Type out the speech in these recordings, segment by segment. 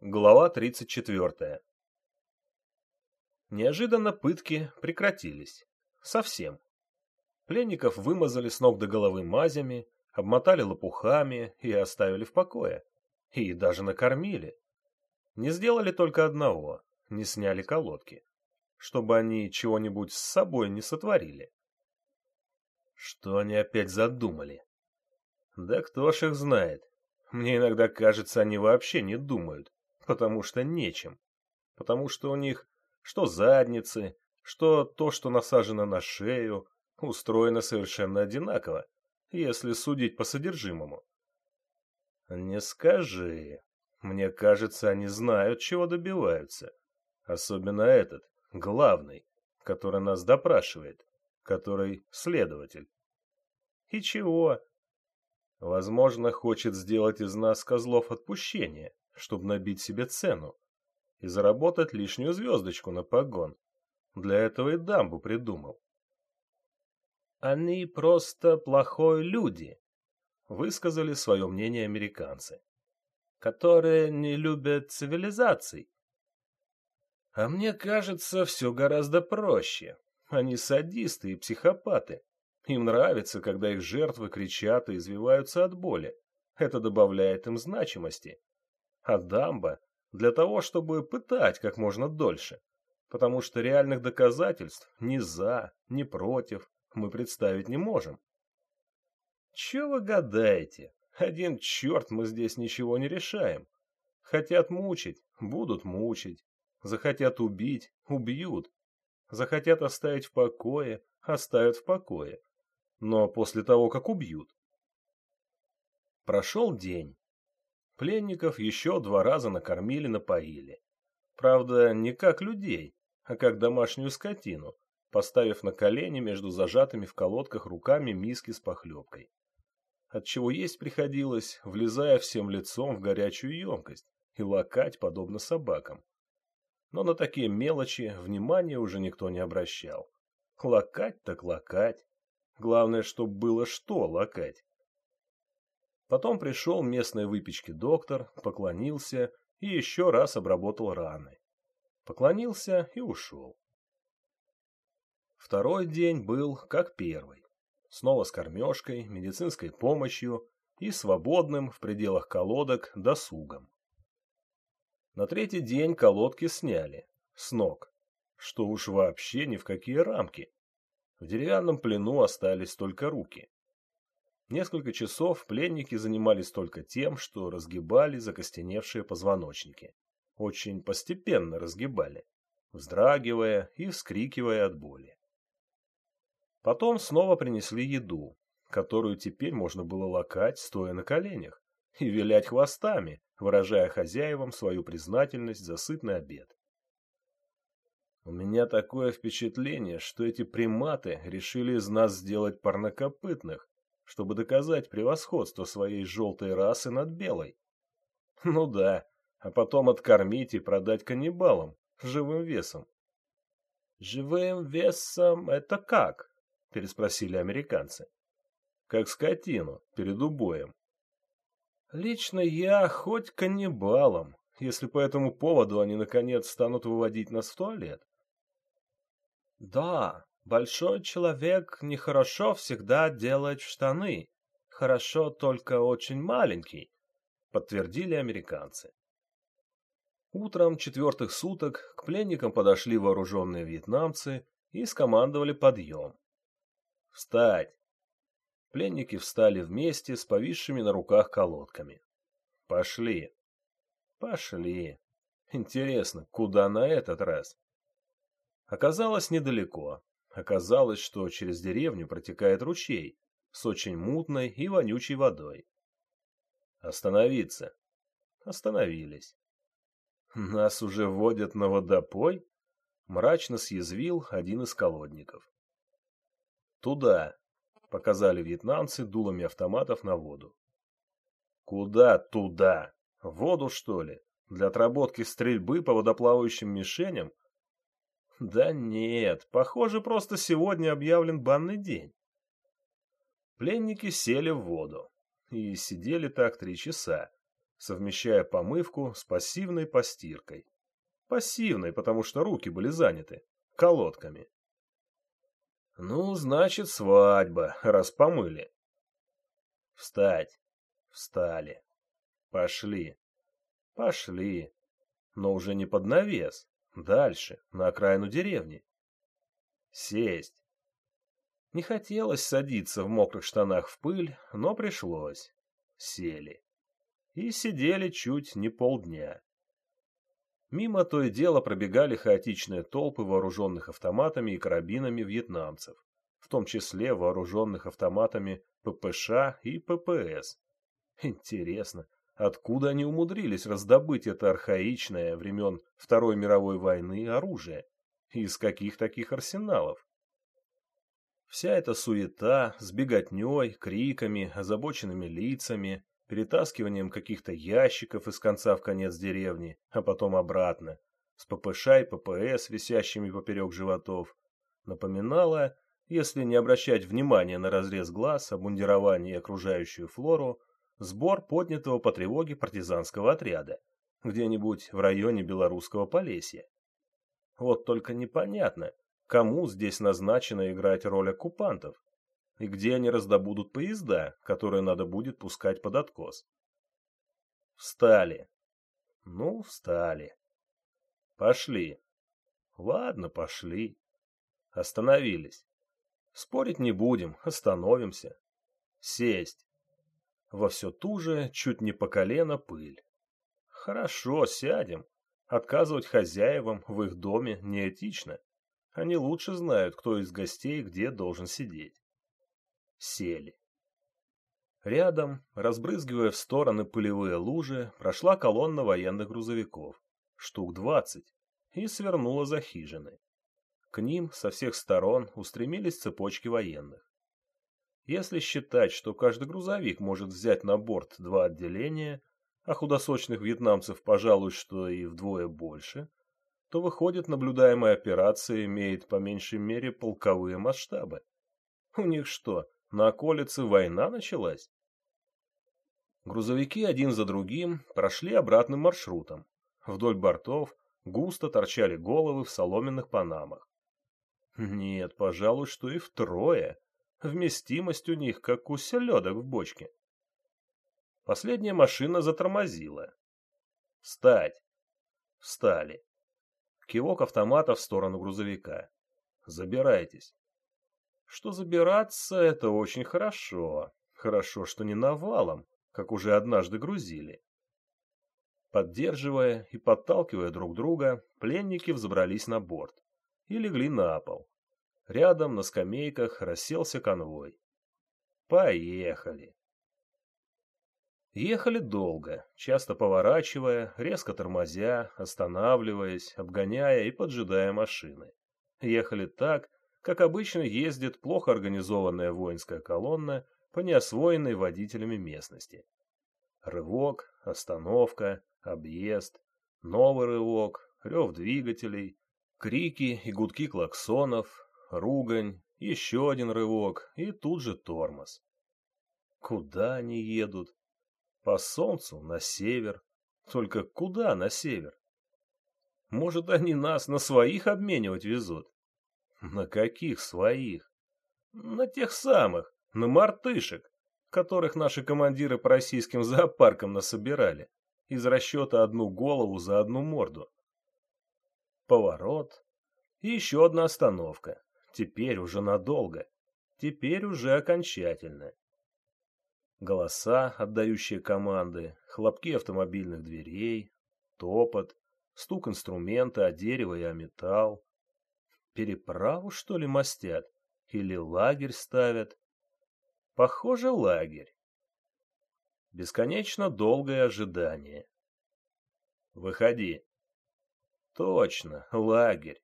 Глава 34. Неожиданно пытки прекратились. Совсем. Пленников вымазали с ног до головы мазями, обмотали лопухами и оставили в покое. И даже накормили. Не сделали только одного, не сняли колодки, чтобы они чего-нибудь с собой не сотворили. Что они опять задумали? Да кто ж их знает. Мне иногда кажется, они вообще не думают потому что нечем. Потому что у них что задницы, что то, что насажено на шею, устроено совершенно одинаково, если судить по содержимому. Не скажи. Мне кажется, они знают, чего добиваются. Особенно этот, главный, который нас допрашивает, который следователь. И чего? Возможно, хочет сделать из нас козлов отпущения чтобы набить себе цену и заработать лишнюю звездочку на погон. Для этого и дамбу придумал. «Они просто плохой люди», — высказали свое мнение американцы, «которые не любят цивилизаций». А мне кажется, все гораздо проще. Они садисты и психопаты. Им нравится, когда их жертвы кричат и извиваются от боли. Это добавляет им значимости а дамба для того, чтобы пытать как можно дольше, потому что реальных доказательств ни за, ни против мы представить не можем. Чего вы гадаете? Один черт мы здесь ничего не решаем. Хотят мучить, будут мучить. Захотят убить, убьют. Захотят оставить в покое, оставят в покое. Но после того, как убьют. Прошел день. Пленников еще два раза накормили-напоили. Правда, не как людей, а как домашнюю скотину, поставив на колени между зажатыми в колодках руками миски с похлебкой. Отчего есть приходилось, влезая всем лицом в горячую емкость и лакать, подобно собакам. Но на такие мелочи внимания уже никто не обращал. Лакать так лакать. Главное, чтобы было что лакать. Потом пришел местной выпечки доктор, поклонился и еще раз обработал раны. Поклонился и ушел. Второй день был как первый. Снова с кормежкой, медицинской помощью и свободным в пределах колодок досугом. На третий день колодки сняли, с ног, что уж вообще ни в какие рамки. В деревянном плену остались только руки. Несколько часов пленники занимались только тем, что разгибали закостеневшие позвоночники. Очень постепенно разгибали, вздрагивая и вскрикивая от боли. Потом снова принесли еду, которую теперь можно было лакать, стоя на коленях, и вилять хвостами, выражая хозяевам свою признательность за сытный обед. У меня такое впечатление, что эти приматы решили из нас сделать парнокопытных, чтобы доказать превосходство своей желтой расы над белой. Ну да, а потом откормить и продать каннибалам, живым весом. «Живым весом это как?» – переспросили американцы. «Как скотину, перед убоем». «Лично я хоть каннибалом, если по этому поводу они наконец станут выводить нас в туалет». «Да, Большой человек нехорошо всегда делать штаны. Хорошо только очень маленький, подтвердили американцы. Утром четвертых суток к пленникам подошли вооруженные вьетнамцы и скомандовали подъем. «Встать!» Пленники встали вместе с повисшими на руках колодками. «Пошли!» «Пошли!» Интересно, куда на этот раз? Оказалось недалеко. Оказалось, что через деревню протекает ручей с очень мутной и вонючей водой. Остановиться. Остановились. Нас уже водят на водопой? Мрачно съязвил один из колодников. Туда, показали вьетнамцы дулами автоматов на воду. Куда туда? Воду, что ли? Для отработки стрельбы по водоплавающим мишеням да нет, похоже, просто сегодня объявлен банный день. Пленники сели в воду и сидели так три часа, совмещая помывку с пассивной постиркой. Пассивной, потому что руки были заняты, колодками. Ну, значит, свадьба, раз помыли. Встать. Встали. Пошли. Пошли. Но уже не под навес. Дальше, на окраину деревни. Сесть. Не хотелось садиться в мокрых штанах в пыль, но пришлось. Сели. И сидели чуть не полдня. Мимо то и дело пробегали хаотичные толпы вооруженных автоматами и карабинами вьетнамцев, в том числе вооруженных автоматами ППШ и ППС. Интересно, откуда они умудрились раздобыть это архаичное времен Второй мировой войны оружие? Из каких таких арсеналов? Вся эта суета с беготней, криками, озабоченными лицами, перетаскиванием каких-то ящиков из конца в конец деревни, а потом обратно, с ППШ и ППС, висящими поперек животов, напоминала, если не обращать внимания на разрез глаз, обмундирование и окружающую флору, сбор поднятого по тревоге партизанского отряда, где-нибудь в районе Белорусского Полесья. Вот только непонятно, кому здесь назначено играть роль оккупантов, и где они раздобудут поезда, которые надо будет пускать под откос. Встали. Ну, встали. Пошли. Ладно, пошли. Остановились. Спорить не будем, остановимся. Сесть. Во все ту же, чуть не по колено, пыль. Хорошо, сядем. Отказывать хозяевам в их доме неэтично. Они лучше знают, кто из гостей где должен сидеть. Сели. Рядом, разбрызгивая в стороны пылевые лужи, прошла колонна военных грузовиков, штук двадцать, и свернула за хижины. К ним со всех сторон устремились цепочки военных. Если считать, что каждый грузовик может взять на борт два отделения, а худосочных вьетнамцев, пожалуй, что и вдвое больше, то выходит, наблюдаемая операция имеет по меньшей мере полковые масштабы. У них что, на околице война началась? Грузовики один за другим прошли обратным маршрутом. Вдоль бортов густо торчали головы в соломенных панамах. Нет, пожалуй, что и втрое. Вместимость у них, как у селедок в бочке. Последняя машина затормозила. «Встать!» Встали. Кивок автомата в сторону грузовика. Забирайтесь. Что забираться, это очень хорошо. Хорошо, что не навалом, как уже однажды грузили. Поддерживая и подталкивая друг друга, пленники взобрались на борт и легли на пол. Рядом на скамейках расселся конвой. Поехали. Ехали долго, часто поворачивая, резко тормозя, останавливаясь, обгоняя и поджидая машины. Ехали так, как обычно ездит плохо организованная воинская колонна по неосвоенной водителями местности. Рывок, остановка, объезд, новый рывок, рев двигателей, крики и гудки клаксонов, ругань, еще один рывок и тут же тормоз. Куда они едут? По солнцу на север. Только куда на север? Может, они нас на своих обменивать везут? На каких своих? На тех самых, на мартышек, которых наши командиры по российским зоопаркам насобирали, из расчета одну голову за одну морду. Поворот. И еще одна остановка. Теперь уже надолго. Теперь уже окончательно. Голоса, отдающие команды, хлопки автомобильных дверей, топот, стук инструмента о дерево и о металл. Переправу, что ли, мастят? Или лагерь ставят? Похоже, лагерь. Бесконечно долгое ожидание. Выходи. Точно, лагерь.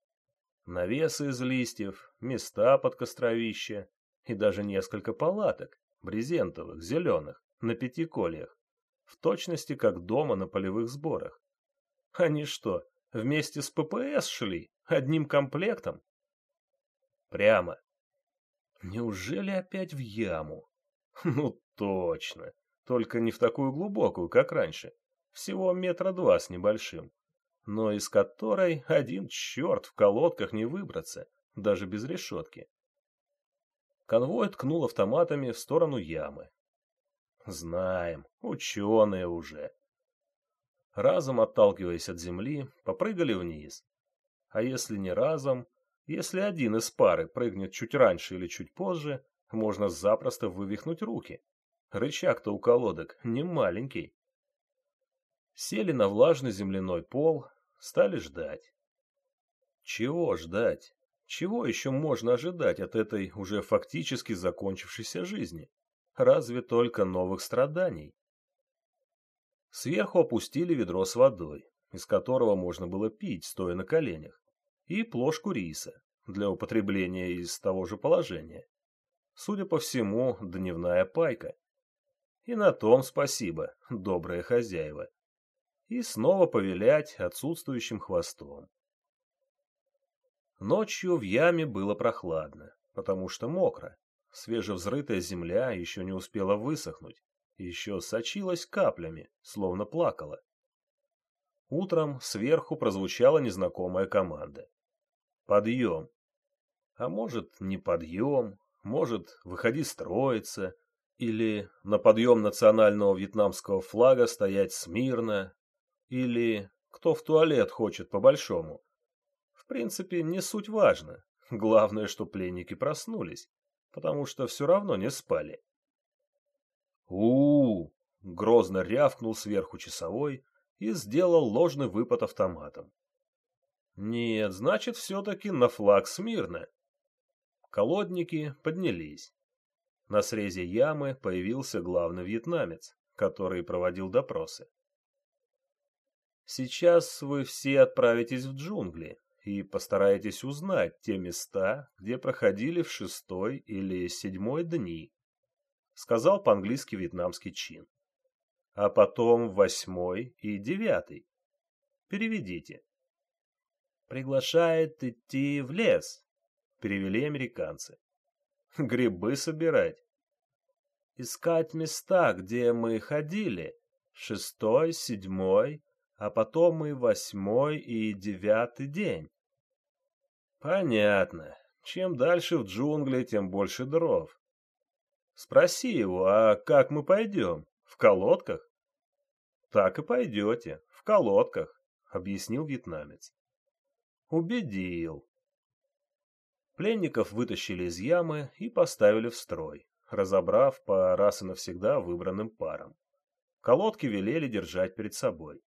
Навесы из листьев, места под костровище и даже несколько палаток, брезентовых, зеленых, на пяти кольях, в точности как дома на полевых сборах. Они что, вместе с ППС шли? Одним комплектом? Прямо. Неужели опять в яму? Ну точно. Только не в такую глубокую, как раньше. всего метра два с небольшим, но из которой один черт в колодках не выбраться, даже без решетки. Конвой ткнул автоматами в сторону ямы. Знаем, ученые уже. Разом отталкиваясь от земли, попрыгали вниз. А если не разом, если один из пары прыгнет чуть раньше или чуть позже, можно запросто вывихнуть руки. Рычаг-то у колодок не маленький. Сели на влажный земляной пол, стали ждать. Чего ждать? Чего еще можно ожидать от этой уже фактически закончившейся жизни? Разве только новых страданий. Сверху опустили ведро с водой, из которого можно было пить, стоя на коленях, и плошку риса для употребления из того же положения. Судя по всему, дневная пайка. И на том спасибо, добрые хозяева. И снова повелять отсутствующим хвостом. Ночью в яме было прохладно, потому что мокро. Свежевзрытая земля еще не успела высохнуть, еще сочилась каплями, словно плакала. Утром сверху прозвучала незнакомая команда. «Подъем!» А может, не подъем, может, выходи строиться, или на подъем национального вьетнамского флага стоять смирно, или кто в туалет хочет по-большому, в принципе, не суть важно. Главное, что пленники проснулись, потому что все равно не спали. у, -у, -у грозно рявкнул сверху часовой и сделал ложный выпад автоматом. Нет, значит, все-таки на флаг смирно. Колодники поднялись. На срезе ямы появился главный вьетнамец, который проводил допросы. Сейчас вы все отправитесь в джунгли, и постарайтесь узнать те места, где проходили в шестой или седьмой дни, сказал по-английски вьетнамский чин. А потом в восьмой и девятый. Переведите. Приглашает идти в лес, перевели американцы. Грибы собирать. Искать места, где мы ходили, шестой, седьмой, а потом и восьмой и девятый день. Понятно. Чем дальше в джунгли, тем больше дров. Спроси его, а как мы пойдем? В колодках? Так и пойдете, в колодках, объяснил вьетнамец. Убедил. Пленников вытащили из ямы и поставили в строй, разобрав по раз и навсегда выбранным парам. Колодки велели держать перед собой.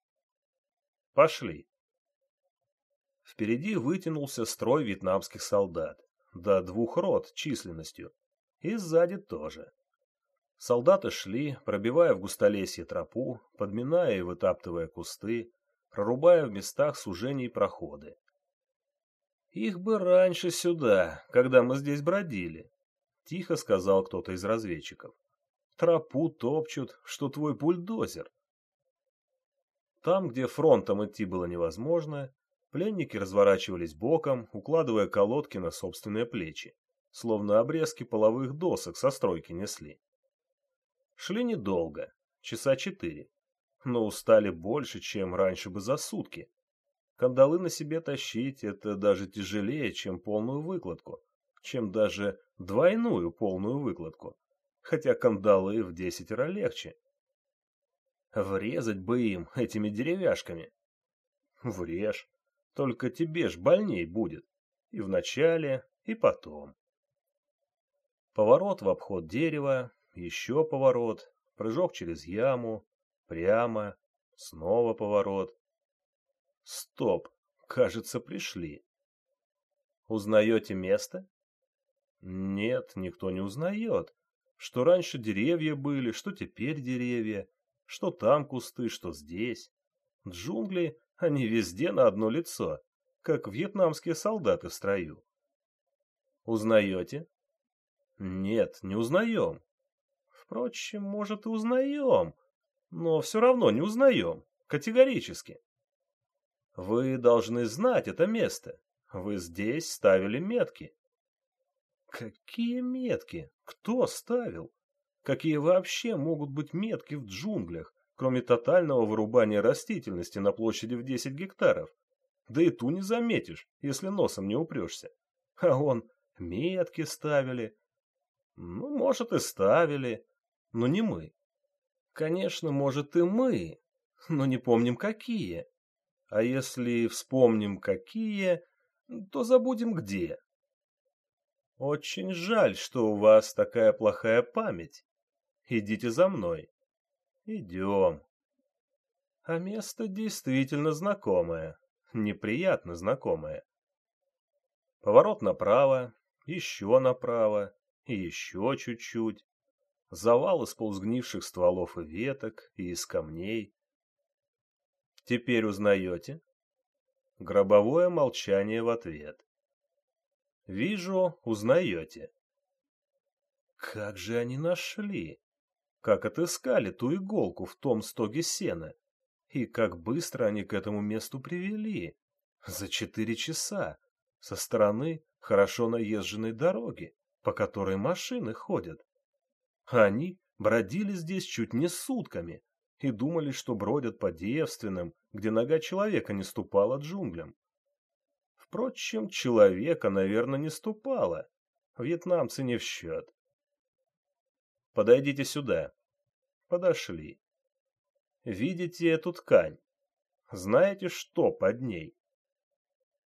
Пошли. Впереди вытянулся строй вьетнамских солдат, до двух рот численностью, и сзади тоже. Солдаты шли, пробивая в густолесье тропу, подминая и вытаптывая кусты, прорубая в местах сужений проходы. «Их бы раньше сюда, когда мы здесь бродили», — тихо сказал кто-то из разведчиков. «Тропу топчут, что твой бульдозер». Там, где фронтом идти было невозможно, Пленники разворачивались боком, укладывая колодки на собственные плечи, словно обрезки половых досок со стройки несли. Шли недолго, часа четыре, но устали больше, чем раньше бы за сутки. Кандалы на себе тащить — это даже тяжелее, чем полную выкладку, чем даже двойную полную выкладку, хотя кандалы в десятеро легче. Врезать бы им этими деревяшками. Врежь. Только тебе ж больней будет. И в начале, и потом. Поворот в обход дерева, еще поворот, прыжок через яму, прямо, снова поворот. Стоп, кажется, пришли. Узнаете место? Нет, никто не узнает. Что раньше деревья были, что теперь деревья, что там кусты, что здесь. Джунгли они везде на одно лицо, как вьетнамские солдаты в строю. Узнаете? Нет, не узнаем. Впрочем, может и узнаем, но все равно не узнаем, категорически. Вы должны знать это место. Вы здесь ставили метки. Какие метки? Кто ставил? Какие вообще могут быть метки в джунглях, кроме тотального вырубания растительности на площади в 10 гектаров. Да и ту не заметишь, если носом не упрешься. А он метки ставили. Ну, может, и ставили, но не мы. Конечно, может, и мы, но не помним, какие. А если вспомним, какие, то забудем, где. Очень жаль, что у вас такая плохая память. Идите за мной. Идем. А место действительно знакомое, неприятно знакомое. Поворот направо, еще направо и еще чуть-чуть. Завал из ползгнивших стволов и веток, и из камней. Теперь узнаете? Гробовое молчание в ответ. Вижу, узнаете. Как же они нашли? Как отыскали ту иголку в том стоге сена? И как быстро они к этому месту привели? За четыре часа. Со стороны хорошо наезженной дороги, по которой машины ходят. Они бродили здесь чуть не сутками и думали, что бродят по девственным, где нога человека не ступала джунглям. Впрочем, человека, наверное, не ступало. Вьетнамцы не в счет. Подойдите сюда. Подошли. Видите эту ткань? Знаете, что под ней?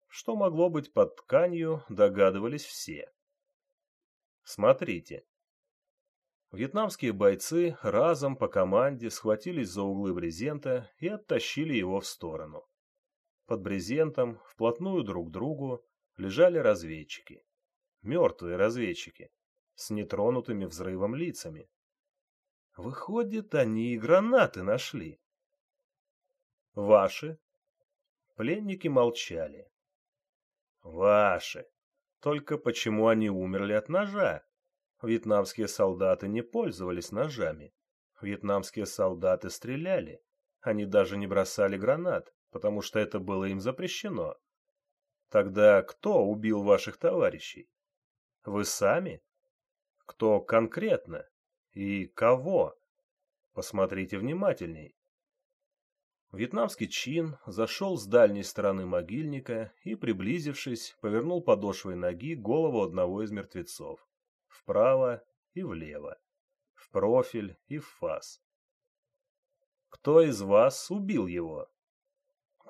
Что могло быть под тканью, догадывались все. Смотрите. Вьетнамские бойцы разом по команде схватились за углы брезента и оттащили его в сторону. Под брезентом, вплотную друг к другу, лежали разведчики. Мертвые разведчики, с нетронутыми взрывом лицами. Выходит, они и гранаты нашли. Ваши? Пленники молчали. Ваши. Только почему они умерли от ножа? Вьетнамские солдаты не пользовались ножами. Вьетнамские солдаты стреляли. Они даже не бросали гранат потому что это было им запрещено. Тогда кто убил ваших товарищей? Вы сами? Кто конкретно? И кого? Посмотрите внимательней. Вьетнамский чин зашел с дальней стороны могильника и, приблизившись, повернул подошвой ноги голову одного из мертвецов. Вправо и влево. В профиль и в фас. Кто из вас убил его?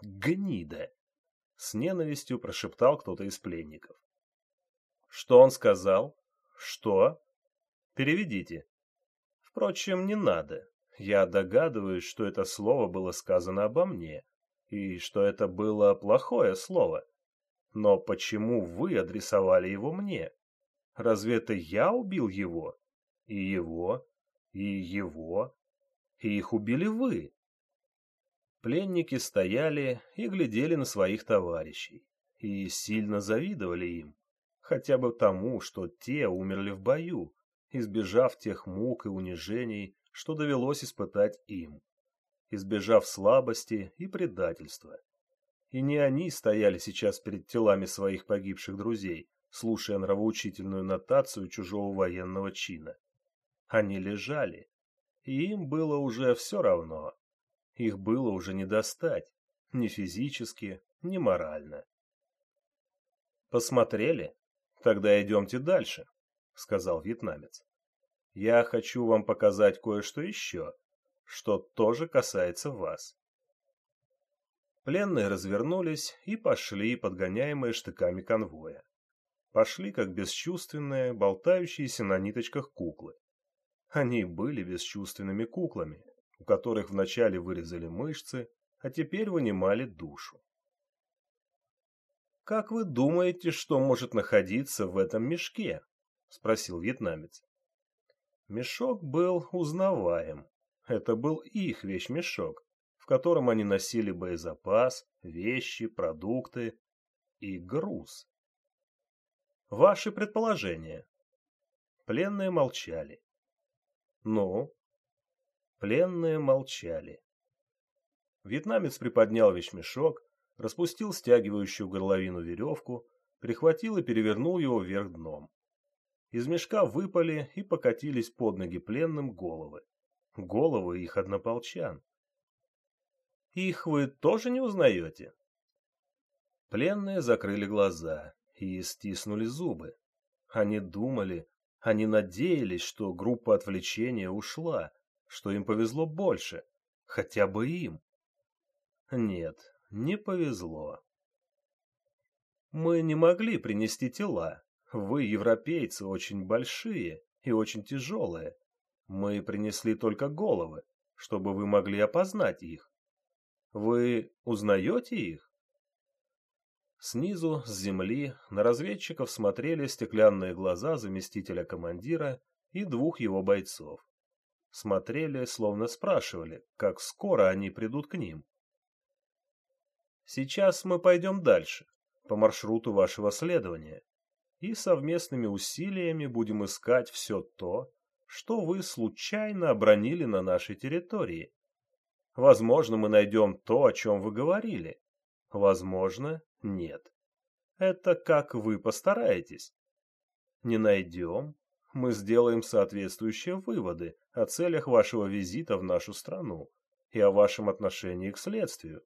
Гнида! С ненавистью прошептал кто-то из пленников. Что он сказал? Что? Переведите. Впрочем, не надо. Я догадываюсь, что это слово было сказано обо мне, и что это было плохое слово. Но почему вы адресовали его мне? Разве это я убил его? И его? И его? И их убили вы? Пленники стояли и глядели на своих товарищей, и сильно завидовали им, хотя бы тому, что те умерли в бою, избежав тех мук и унижений, что довелось испытать им, избежав слабости и предательства. И не они стояли сейчас перед телами своих погибших друзей, слушая нравоучительную нотацию чужого военного чина. Они лежали, и им было уже все равно, их было уже не достать, ни физически, ни морально. «Посмотрели? Тогда идемте дальше», — сказал вьетнамец. «Я хочу вам показать кое-что еще, что тоже касается вас». Пленные развернулись и пошли, подгоняемые штыками конвоя. Пошли, как бесчувственные, болтающиеся на ниточках куклы. Они были бесчувственными куклами, у которых вначале вырезали мышцы, а теперь вынимали душу. «Как вы думаете, что может находиться в этом мешке?» — спросил вьетнамец. Мешок был узнаваем. Это был их вещмешок, в котором они носили боезапас, вещи, продукты и груз. Ваши предположения. Пленные молчали. Ну, Пленные молчали. Вьетнамец приподнял вещмешок, распустил стягивающую горловину веревку, прихватил и перевернул его вверх дном. Из мешка выпали и покатились под ноги пленным головы. Головы их однополчан, Их вы тоже не узнаете? Пленные закрыли глаза и стиснули зубы. Они думали, они надеялись, что группа отвлечения ушла, что им повезло больше, хотя бы им. Нет, не повезло. Мы не могли принести тела. Вы, европейцы, очень большие и очень тяжелые. Мы принесли только головы, чтобы вы могли опознать их. Вы узнаете их? Снизу, с земли, на разведчиков смотрели стеклянные глаза заместителя командира и двух его бойцов. Смотрели, словно спрашивали, как скоро они придут к ним. Сейчас мы пойдем дальше, по маршруту вашего следования, и совместными усилиями будем искать все то, что вы случайно обронили на нашей территории. Возможно, мы найдем то, о чем вы говорили. Возможно, нет. Это как вы постараетесь. Не найдем, мы сделаем соответствующие выводы о целях вашего визита в нашу страну и о вашем отношении к следствию,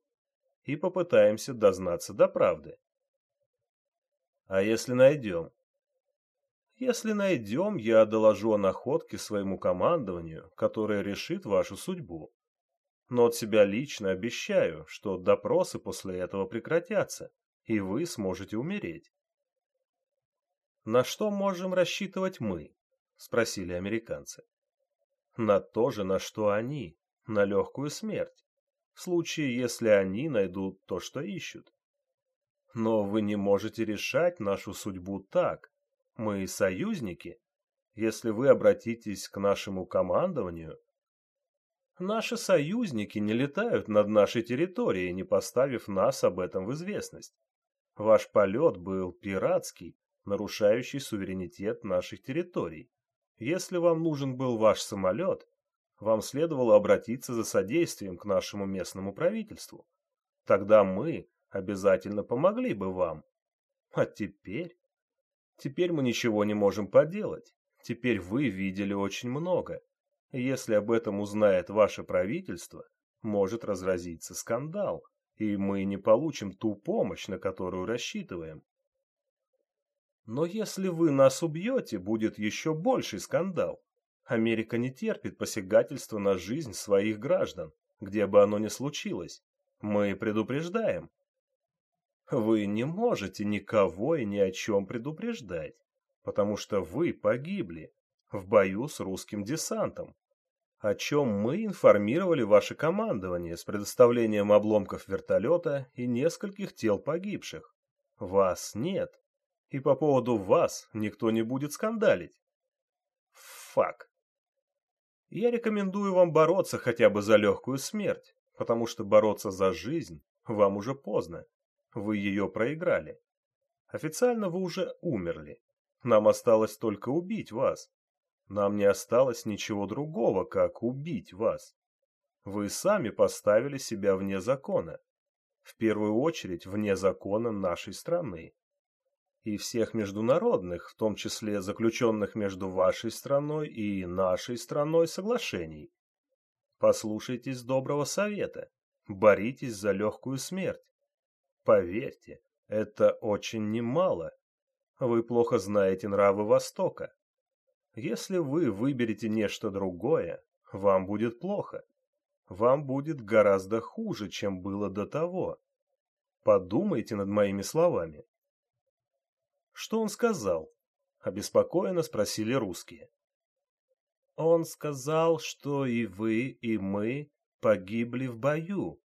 и попытаемся дознаться до правды. А если найдем? Если найдем, я доложу о находке своему командованию, которое решит вашу судьбу. Но от себя лично обещаю, что допросы после этого прекратятся, и вы сможете умереть. «На что можем рассчитывать мы?» — спросили американцы. «На то же, на что они, на легкую смерть, в случае, если они найдут то, что ищут. Но вы не можете решать нашу судьбу так. Мы союзники. Если вы обратитесь к нашему командованию... Наши союзники не летают над нашей территорией, не поставив нас об этом в известность. Ваш полет был пиратский, нарушающий суверенитет наших территорий. Если вам нужен был ваш самолет, вам следовало обратиться за содействием к нашему местному правительству. Тогда мы, обязательно помогли бы вам. А теперь? Теперь мы ничего не можем поделать. Теперь вы видели очень много. Если об этом узнает ваше правительство, может разразиться скандал, и мы не получим ту помощь, на которую рассчитываем. Но если вы нас убьете, будет еще больший скандал. Америка не терпит посягательства на жизнь своих граждан, где бы оно ни случилось. Мы предупреждаем, вы не можете никого и ни о чем предупреждать, потому что вы погибли в бою с русским десантом, о чем мы информировали ваше командование с предоставлением обломков вертолета и нескольких тел погибших. Вас нет, и по поводу вас никто не будет скандалить. Фак. Я рекомендую вам бороться хотя бы за легкую смерть, потому что бороться за жизнь вам уже поздно. Вы ее проиграли. Официально вы уже умерли. Нам осталось только убить вас. Нам не осталось ничего другого, как убить вас. Вы сами поставили себя вне закона. В первую очередь вне закона нашей страны. И всех международных, в том числе заключенных между вашей страной и нашей страной соглашений. Послушайтесь доброго совета. Боритесь за легкую смерть. Поверьте, это очень немало. Вы плохо знаете нравы Востока. Если вы выберете нечто другое, вам будет плохо. Вам будет гораздо хуже, чем было до того. Подумайте над моими словами. Что он сказал? Обеспокоенно спросили русские. Он сказал, что и вы, и мы погибли в бою.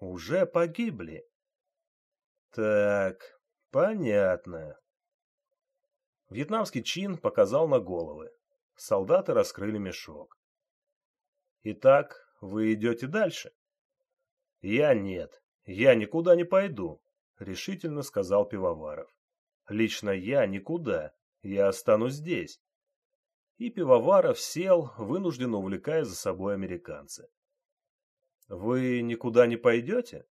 Уже погибли. Так, понятно. Вьетнамский чин показал на головы. Солдаты раскрыли мешок. Итак, вы идете дальше? Я нет. Я никуда не пойду, решительно сказал Пивоваров. Лично я никуда. Я останусь здесь. И Пивоваров сел, вынужденно увлекая за собой американца. Вы никуда не пойдете?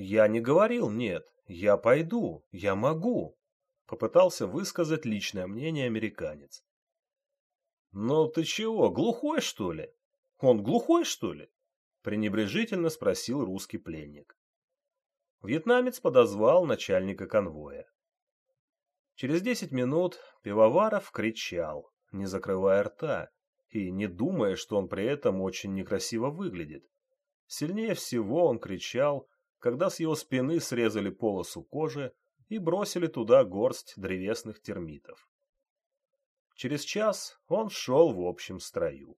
«Я не говорил нет. Я пойду. Я могу», — попытался высказать личное мнение американец. «Ну ты чего, глухой, что ли? Он глухой, что ли? — пренебрежительно спросил русский пленник. Вьетнамец подозвал начальника конвоя. Через десять минут Пивоваров кричал, не закрывая рта, и не думая, что он при этом очень некрасиво выглядит. Сильнее всего он кричал, когда с его спины срезали полосу кожи и бросили туда горсть древесных термитов. Через час он шел в общем строю.